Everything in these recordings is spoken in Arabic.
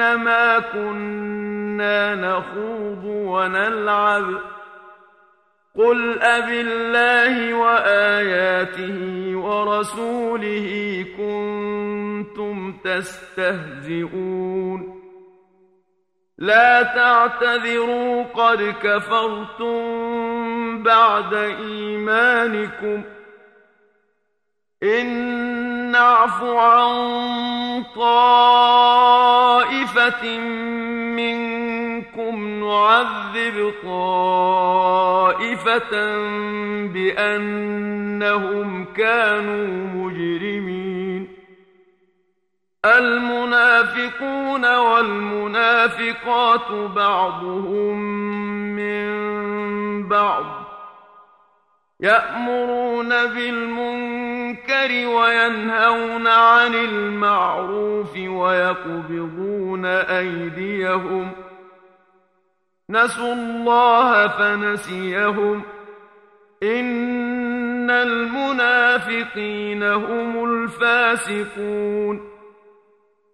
إنما كنا نخوض ونلعب. قل ابي الله وآياته ورسوله كنتم تستهزئون. لا تعتذروا قد كفرتم بعد إيمانكم. إن نعفو عن طائف طائفة منكم نعذب طائفة بأنهم كانوا مجرمين. المنافقون والمنافقات بعضهم من بعض. يأمرون بالمنكر الْمُنكَرِ وَيَنْهَوْنَ عَنِ الْمَعْرُوفِ وَيَقْبِضُونَ أَيْدِيَهُمْ نَسُوا اللَّهَ فَنَسِيَهُمْ إِنَّ الْمُنَافِقِينَ هُمُ الْفَاسِقُونَ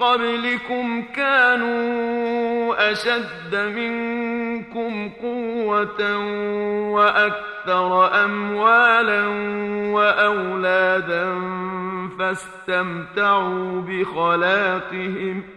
قبلكم كانوا أشد منكم قوة وأكثر أموالا وأولادا فاستمتعوا بخلاقهم ۖ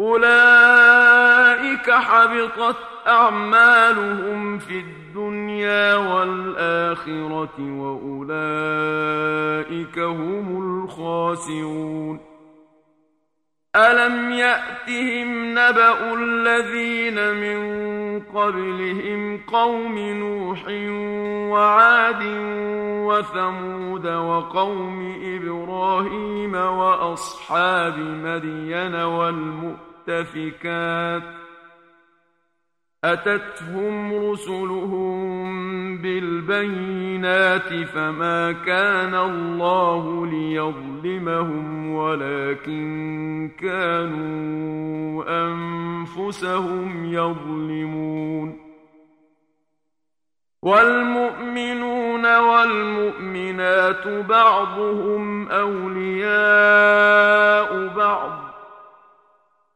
أولئك حبطت أعمالهم في الدنيا والآخرة وأولئك هم الخاسرون. ألم يأتهم نبأ الذين من قبلهم قوم نوح وعاد وثمود وقوم إبراهيم وأصحاب مدين والمؤتفكات أتتهم رسلهم بالبينات فما كان الله ليظلمهم ولكن كانوا أنفسهم يظلمون والمؤمنون والمؤمنات بعضهم أولياء